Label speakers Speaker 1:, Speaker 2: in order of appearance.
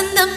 Speaker 1: வசந்தம்